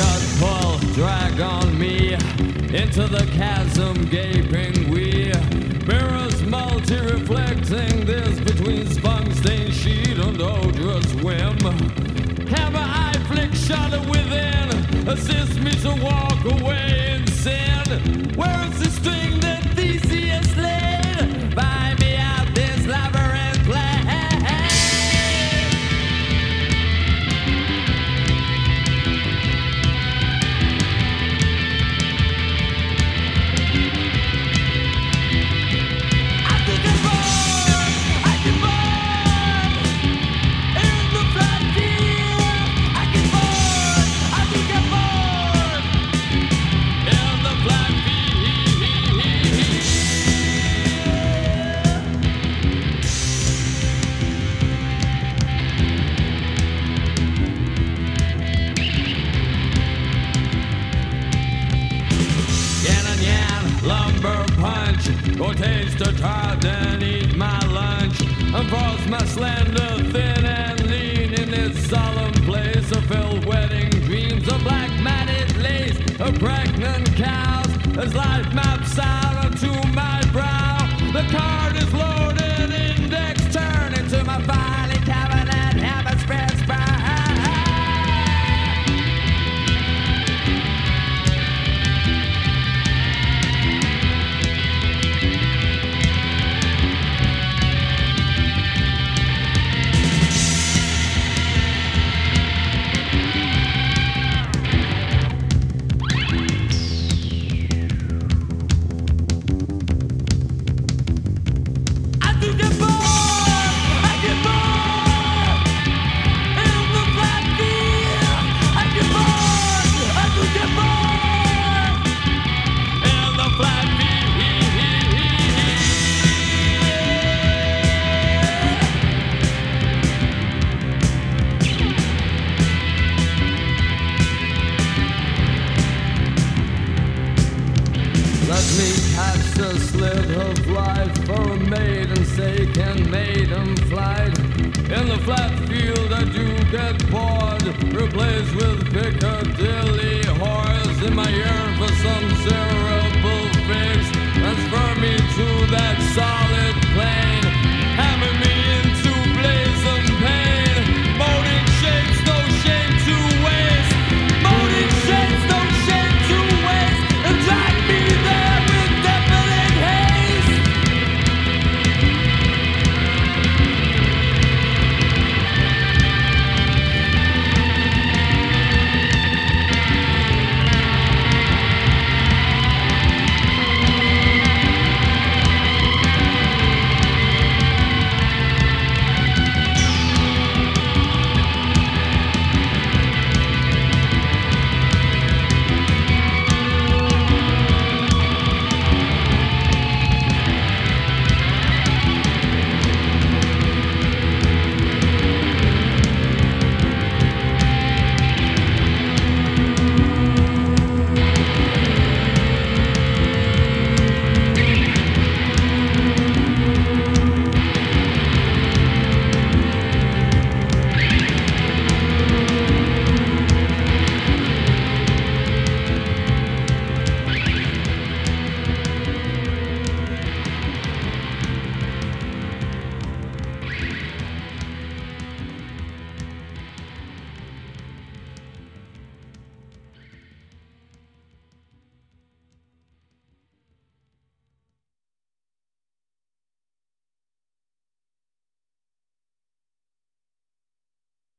God pull, drag on me into the chasm gaping we. Mirrors multi reflecting this between spunk stained sheet and odorous whim. a eye flick shadow within, assist me to walk. Or taste a tart and eat my lunch. And falls my slender, thin and lean in this solemn place of filled wedding dreams of black matted lace, of pregnant cows, as life maps out me. Catch the slit